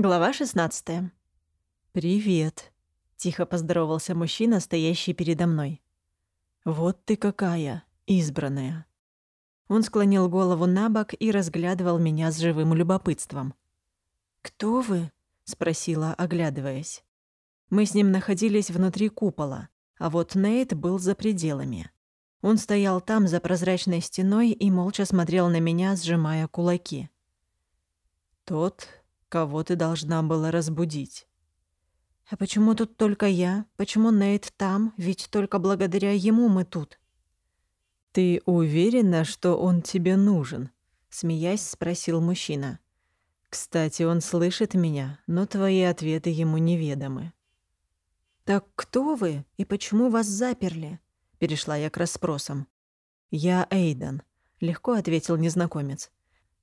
Глава 16. «Привет», — тихо поздоровался мужчина, стоящий передо мной. «Вот ты какая, избранная». Он склонил голову на бок и разглядывал меня с живым любопытством. «Кто вы?» — спросила, оглядываясь. Мы с ним находились внутри купола, а вот Нейт был за пределами. Он стоял там, за прозрачной стеной, и молча смотрел на меня, сжимая кулаки. «Тот, кого ты должна была разбудить». «А почему тут только я? Почему Нейт там? Ведь только благодаря ему мы тут». «Ты уверена, что он тебе нужен?» — смеясь спросил мужчина. «Кстати, он слышит меня, но твои ответы ему неведомы». «Так кто вы и почему вас заперли?» — перешла я к расспросам. «Я Эйден», — легко ответил незнакомец.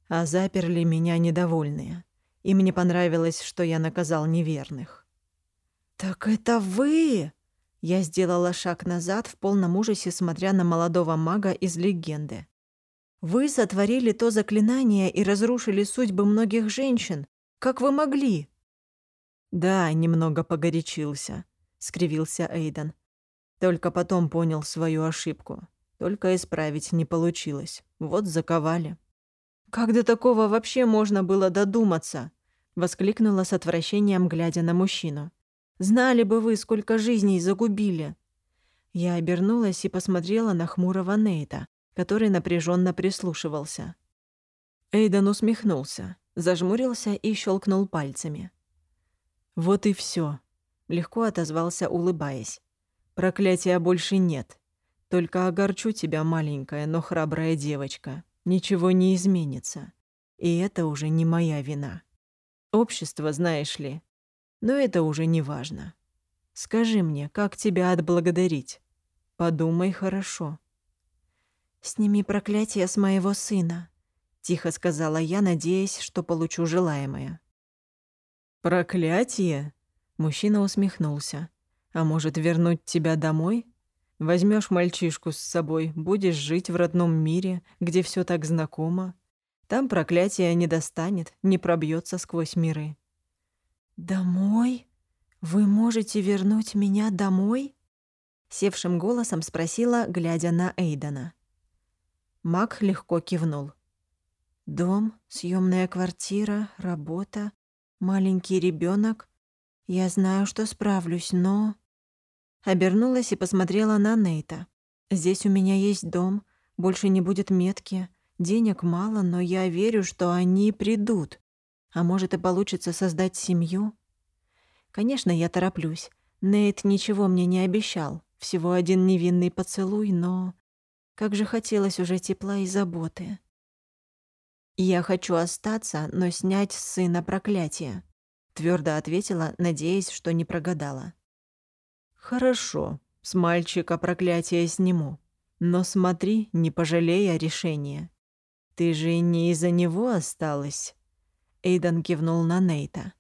«А заперли меня недовольные. Им не понравилось, что я наказал неверных». «Так это вы!» Я сделала шаг назад в полном ужасе, смотря на молодого мага из легенды. «Вы сотворили то заклинание и разрушили судьбы многих женщин. Как вы могли?» «Да, немного погорячился», — скривился Эйден. Только потом понял свою ошибку. Только исправить не получилось. Вот заковали. «Как до такого вообще можно было додуматься?» — воскликнула с отвращением, глядя на мужчину. «Знали бы вы, сколько жизней загубили!» Я обернулась и посмотрела на хмурого Нейта, который напряженно прислушивался. Эйден усмехнулся, зажмурился и щелкнул пальцами. «Вот и все, легко отозвался, улыбаясь. Проклятия больше нет. Только огорчу тебя, маленькая, но храбрая девочка. Ничего не изменится. И это уже не моя вина. Общество, знаешь ли. Но это уже не важно. Скажи мне, как тебя отблагодарить? Подумай хорошо. «Сними проклятие с моего сына», — тихо сказала я, надеясь, что получу желаемое. «Проклятие?» — мужчина усмехнулся. А может, вернуть тебя домой? Возьмешь мальчишку с собой, будешь жить в родном мире, где все так знакомо. Там проклятие не достанет, не пробьется сквозь миры. «Домой? Вы можете вернуть меня домой?» Севшим голосом спросила, глядя на Эйдана. Мак легко кивнул. «Дом, съемная квартира, работа, маленький ребенок. Я знаю, что справлюсь, но...» Обернулась и посмотрела на Нейта. «Здесь у меня есть дом, больше не будет метки, денег мало, но я верю, что они придут. А может, и получится создать семью?» Конечно, я тороплюсь. Нейт ничего мне не обещал, всего один невинный поцелуй, но... Как же хотелось уже тепла и заботы. «Я хочу остаться, но снять с сына проклятие», — твердо ответила, надеясь, что не прогадала. «Хорошо, с мальчика проклятие сниму. Но смотри, не пожалей о решении. Ты же не из-за него осталась?» Эйдан кивнул на Нейта.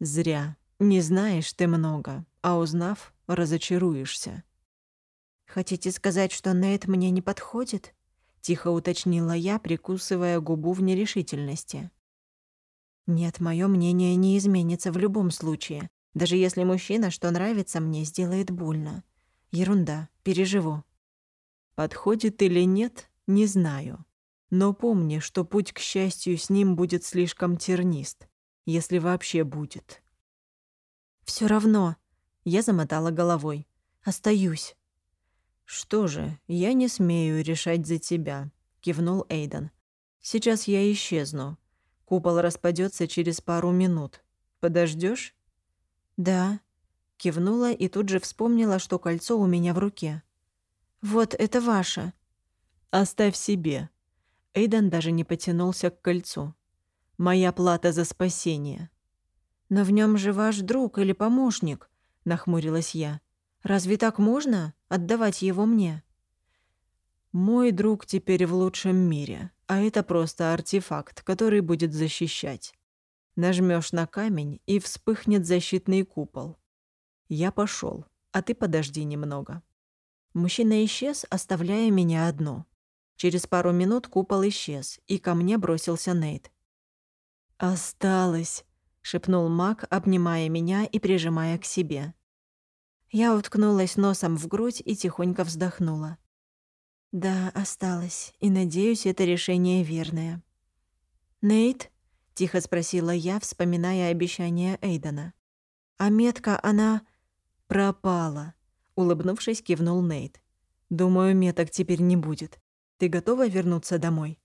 «Зря. Не знаешь ты много, а узнав, разочаруешься». «Хотите сказать, что Нейт мне не подходит?» — тихо уточнила я, прикусывая губу в нерешительности. «Нет, мое мнение не изменится в любом случае. Даже если мужчина, что нравится мне, сделает больно. Ерунда, переживу. Подходит или нет, не знаю. Но помни, что путь к счастью с ним будет слишком тернист, если вообще будет. Все равно, я замотала головой. Остаюсь. Что же, я не смею решать за тебя, кивнул Эйден. Сейчас я исчезну. Купол распадется через пару минут. Подождешь? «Да», — кивнула и тут же вспомнила, что кольцо у меня в руке. «Вот это ваше». «Оставь себе». Эйден даже не потянулся к кольцу. «Моя плата за спасение». «Но в нем же ваш друг или помощник», — нахмурилась я. «Разве так можно отдавать его мне?» «Мой друг теперь в лучшем мире, а это просто артефакт, который будет защищать. Нажмешь на камень, и вспыхнет защитный купол. Я пошел, а ты подожди немного. Мужчина исчез, оставляя меня одну. Через пару минут купол исчез, и ко мне бросился Нейт. «Осталось», — шепнул Мак, обнимая меня и прижимая к себе. Я уткнулась носом в грудь и тихонько вздохнула. Да, осталось, и надеюсь, это решение верное. Нейт, тихо спросила я, вспоминая обещание Эйдена. А метка, она пропала, улыбнувшись, кивнул Нейт. Думаю, меток теперь не будет. Ты готова вернуться домой?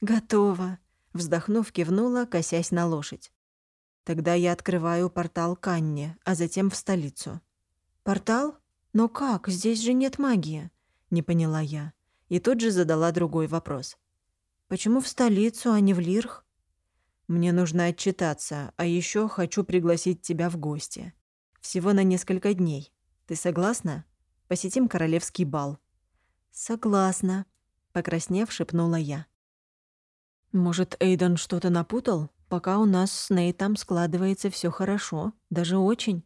Готова, вздохнув, кивнула, косясь на лошадь. Тогда я открываю портал к Анне, а затем в столицу. Портал? Но как? Здесь же нет магии, не поняла я. И тут же задала другой вопрос. Почему в столицу, а не в Лирх? Мне нужно отчитаться, а еще хочу пригласить тебя в гости. Всего на несколько дней. Ты согласна? Посетим королевский бал. Согласна, покраснев, шепнула я. Может, Эйден что-то напутал? Пока у нас с Нейтом складывается все хорошо, даже очень.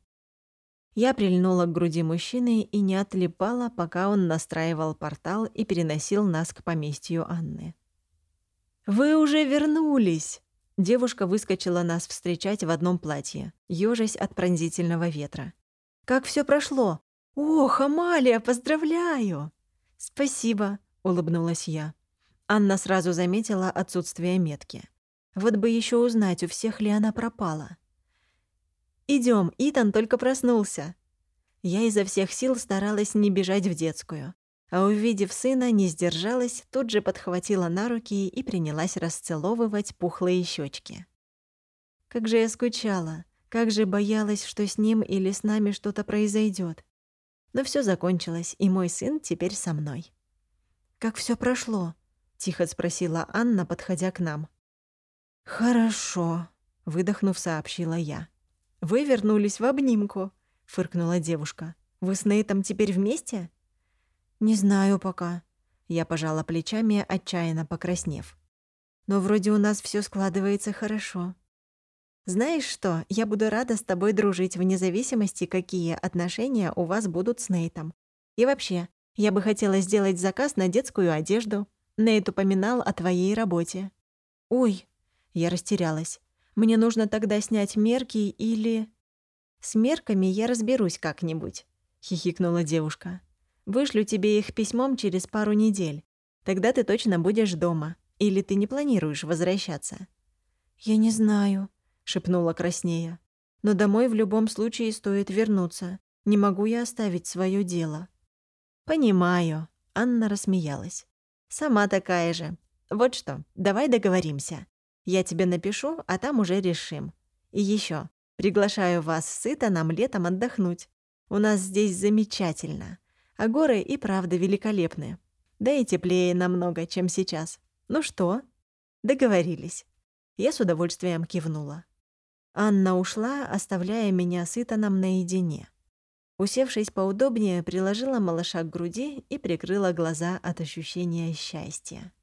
Я прильнула к груди мужчины и не отлипала, пока он настраивал портал и переносил нас к поместью Анны. «Вы уже вернулись!» Девушка выскочила нас встречать в одном платье, ёжась от пронзительного ветра. «Как все прошло? Ох, Амалия, поздравляю!» «Спасибо», — улыбнулась я. Анна сразу заметила отсутствие метки. Вот бы еще узнать, у всех ли она пропала. Идем, Итан только проснулся». Я изо всех сил старалась не бежать в детскую а увидев сына, не сдержалась, тут же подхватила на руки и принялась расцеловывать пухлые щечки. Как же я скучала, как же боялась, что с ним или с нами что-то произойдет. Но все закончилось, и мой сын теперь со мной. «Как все прошло?» — тихо спросила Анна, подходя к нам. «Хорошо», — выдохнув, сообщила я. «Вы вернулись в обнимку», — фыркнула девушка. «Вы с Нейтом теперь вместе?» «Не знаю пока». Я пожала плечами, отчаянно покраснев. «Но вроде у нас все складывается хорошо». «Знаешь что, я буду рада с тобой дружить вне зависимости, какие отношения у вас будут с Нейтом. И вообще, я бы хотела сделать заказ на детскую одежду. Нейт упоминал о твоей работе». «Ой», — я растерялась. «Мне нужно тогда снять мерки или...» «С мерками я разберусь как-нибудь», — хихикнула девушка. Вышлю тебе их письмом через пару недель. Тогда ты точно будешь дома. Или ты не планируешь возвращаться?» «Я не знаю», — шепнула краснея. «Но домой в любом случае стоит вернуться. Не могу я оставить свое дело». «Понимаю», — Анна рассмеялась. «Сама такая же. Вот что, давай договоримся. Я тебе напишу, а там уже решим. И еще, приглашаю вас с Итаном летом отдохнуть. У нас здесь замечательно а горы и правда великолепны. Да и теплее намного, чем сейчас. Ну что? Договорились. Я с удовольствием кивнула. Анна ушла, оставляя меня с Итаном наедине. Усевшись поудобнее, приложила малыша к груди и прикрыла глаза от ощущения счастья.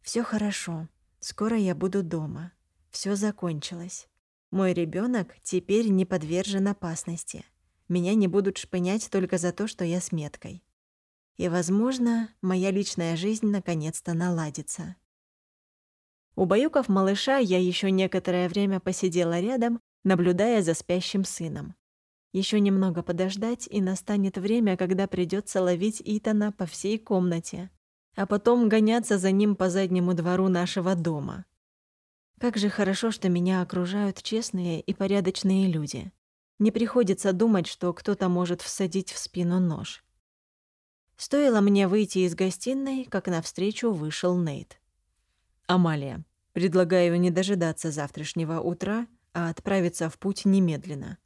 Все хорошо. Скоро я буду дома. Все закончилось. Мой ребенок теперь не подвержен опасности. Меня не будут шпынять только за то, что я с меткой. И, возможно, моя личная жизнь наконец-то наладится. Убаюкав малыша, я еще некоторое время посидела рядом, наблюдая за спящим сыном. Еще немного подождать, и настанет время, когда придется ловить Итана по всей комнате, а потом гоняться за ним по заднему двору нашего дома. Как же хорошо, что меня окружают честные и порядочные люди. Не приходится думать, что кто-то может всадить в спину нож. Стоило мне выйти из гостиной, как навстречу вышел Нейт. «Амалия, предлагаю не дожидаться завтрашнего утра, а отправиться в путь немедленно.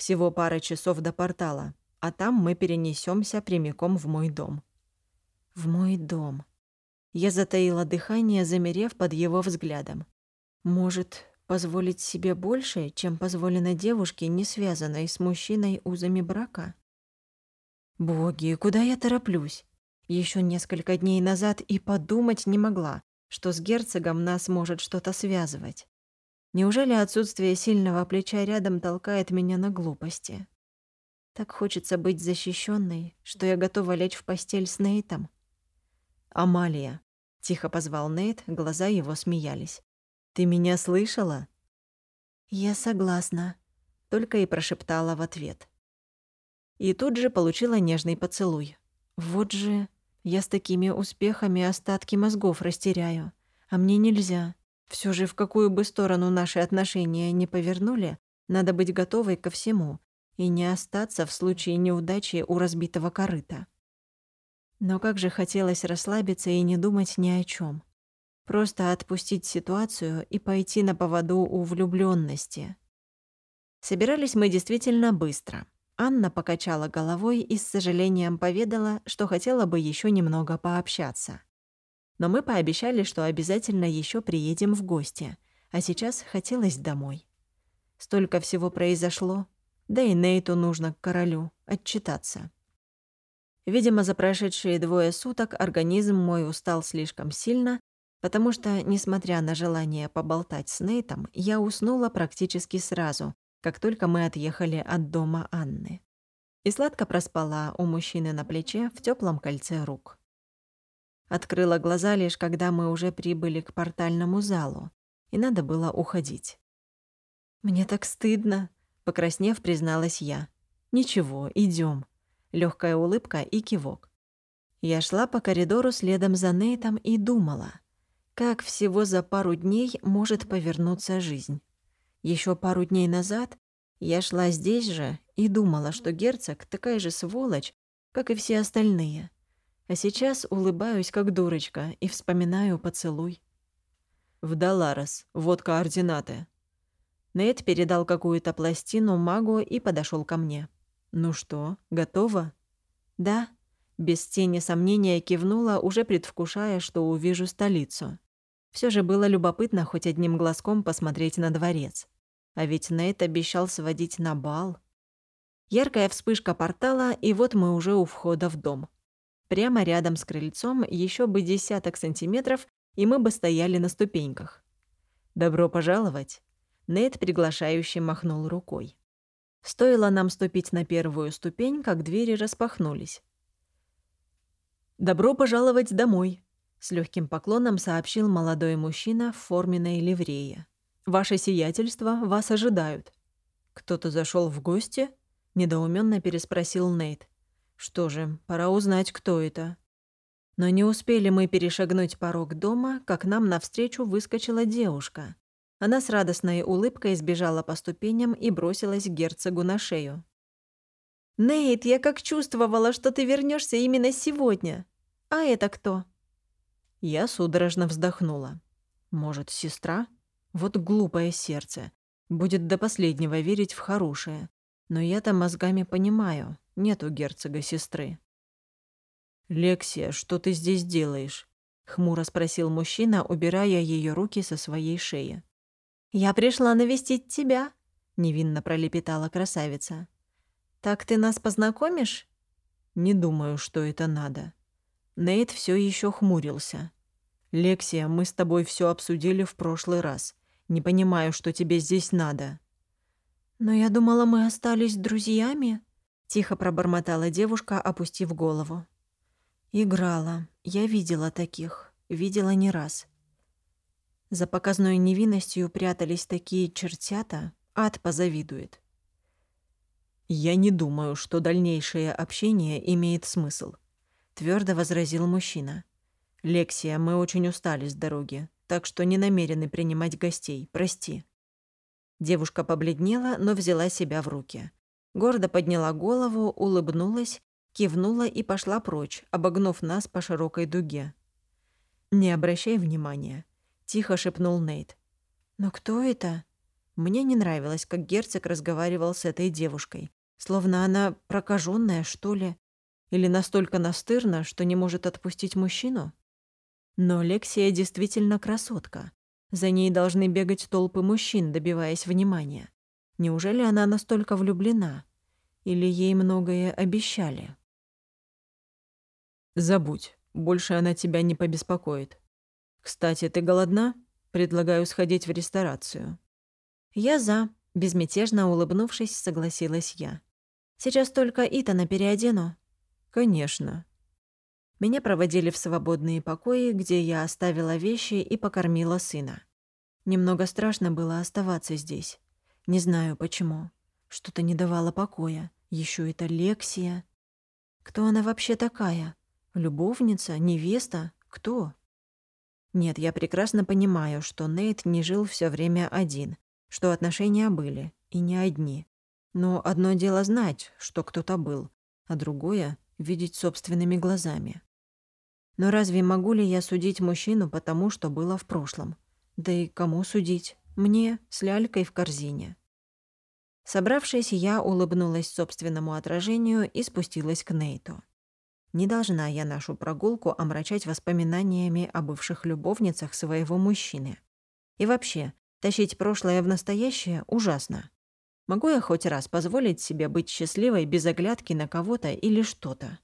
Всего пара часов до портала, а там мы перенесемся прямиком в мой дом». «В мой дом». Я затаила дыхание, замерев под его взглядом. «Может, Позволить себе больше, чем позволено девушке, не связанной с мужчиной узами брака? Боги, куда я тороплюсь? Еще несколько дней назад и подумать не могла, что с герцогом нас может что-то связывать. Неужели отсутствие сильного плеча рядом толкает меня на глупости? Так хочется быть защищенной, что я готова лечь в постель с Нейтом. «Амалия», — тихо позвал Нейт, глаза его смеялись. «Ты меня слышала?» «Я согласна», — только и прошептала в ответ. И тут же получила нежный поцелуй. Вот же я с такими успехами остатки мозгов растеряю. А мне нельзя. Все же в какую бы сторону наши отношения не повернули, надо быть готовой ко всему и не остаться в случае неудачи у разбитого корыта. Но как же хотелось расслабиться и не думать ни о чем. Просто отпустить ситуацию и пойти на поводу у влюбленности. Собирались мы действительно быстро. Анна покачала головой и с сожалением поведала, что хотела бы еще немного пообщаться. Но мы пообещали, что обязательно еще приедем в гости, а сейчас хотелось домой. Столько всего произошло, да и Нейту нужно к королю отчитаться. Видимо, за прошедшие двое суток организм мой устал слишком сильно, потому что, несмотря на желание поболтать с Нейтом, я уснула практически сразу, как только мы отъехали от дома Анны. И сладко проспала у мужчины на плече в теплом кольце рук. Открыла глаза лишь, когда мы уже прибыли к портальному залу, и надо было уходить. «Мне так стыдно», — покраснев, призналась я. «Ничего, идем. Легкая улыбка и кивок. Я шла по коридору следом за Нейтом и думала, как всего за пару дней может повернуться жизнь. Еще пару дней назад я шла здесь же и думала, что герцог такая же сволочь, как и все остальные. А сейчас улыбаюсь, как дурочка, и вспоминаю поцелуй. В Даларос, вот координаты. Нейт передал какую-то пластину магу и подошел ко мне. «Ну что, готова?» «Да», — без тени сомнения кивнула, уже предвкушая, что увижу столицу. Все же было любопытно хоть одним глазком посмотреть на дворец. А ведь Нейт обещал сводить на бал. Яркая вспышка портала, и вот мы уже у входа в дом. Прямо рядом с крыльцом еще бы десяток сантиметров, и мы бы стояли на ступеньках. «Добро пожаловать!» Нейт приглашающе махнул рукой. Стоило нам ступить на первую ступень, как двери распахнулись. «Добро пожаловать домой!» С легким поклоном сообщил молодой мужчина в форменной ливрее. «Ваше сиятельство вас ожидают». «Кто-то зашел в гости?» — недоуменно переспросил Нейт. «Что же, пора узнать, кто это». Но не успели мы перешагнуть порог дома, как нам навстречу выскочила девушка. Она с радостной улыбкой сбежала по ступеням и бросилась герцогу на шею. «Нейт, я как чувствовала, что ты вернешься именно сегодня. А это кто?» Я судорожно вздохнула. «Может, сестра? Вот глупое сердце. Будет до последнего верить в хорошее. Но я-то мозгами понимаю, нет у герцога сестры». «Лексия, что ты здесь делаешь?» — хмуро спросил мужчина, убирая ее руки со своей шеи. «Я пришла навестить тебя», — невинно пролепетала красавица. «Так ты нас познакомишь?» «Не думаю, что это надо». Нейт все еще хмурился. «Лексия, мы с тобой все обсудили в прошлый раз. Не понимаю, что тебе здесь надо». «Но я думала, мы остались друзьями», — тихо пробормотала девушка, опустив голову. «Играла. Я видела таких. Видела не раз. За показной невинностью прятались такие чертята, ад позавидует. «Я не думаю, что дальнейшее общение имеет смысл», — твердо возразил мужчина. «Лексия, мы очень устали с дороги, так что не намерены принимать гостей, прости». Девушка побледнела, но взяла себя в руки. Гордо подняла голову, улыбнулась, кивнула и пошла прочь, обогнув нас по широкой дуге. «Не обращай внимания тихо шепнул Нейт. «Но кто это?» Мне не нравилось, как герцог разговаривал с этой девушкой. Словно она прокаженная, что ли? Или настолько настырна, что не может отпустить мужчину? Но Лексия действительно красотка. За ней должны бегать толпы мужчин, добиваясь внимания. Неужели она настолько влюблена? Или ей многое обещали? «Забудь, больше она тебя не побеспокоит», «Кстати, ты голодна? Предлагаю сходить в ресторацию». «Я за», — безмятежно улыбнувшись, согласилась я. «Сейчас только Итана переодену». «Конечно». Меня проводили в свободные покои, где я оставила вещи и покормила сына. Немного страшно было оставаться здесь. Не знаю почему. Что-то не давало покоя. Еще это Лексия. Кто она вообще такая? Любовница? Невеста? Кто? Нет, я прекрасно понимаю, что Нейт не жил все время один, что отношения были, и не одни. Но одно дело знать, что кто-то был, а другое — видеть собственными глазами. Но разве могу ли я судить мужчину по тому, что было в прошлом? Да и кому судить? Мне с лялькой в корзине. Собравшись, я улыбнулась собственному отражению и спустилась к Нейту. Не должна я нашу прогулку омрачать воспоминаниями о бывших любовницах своего мужчины. И вообще, тащить прошлое в настоящее ужасно. Могу я хоть раз позволить себе быть счастливой без оглядки на кого-то или что-то?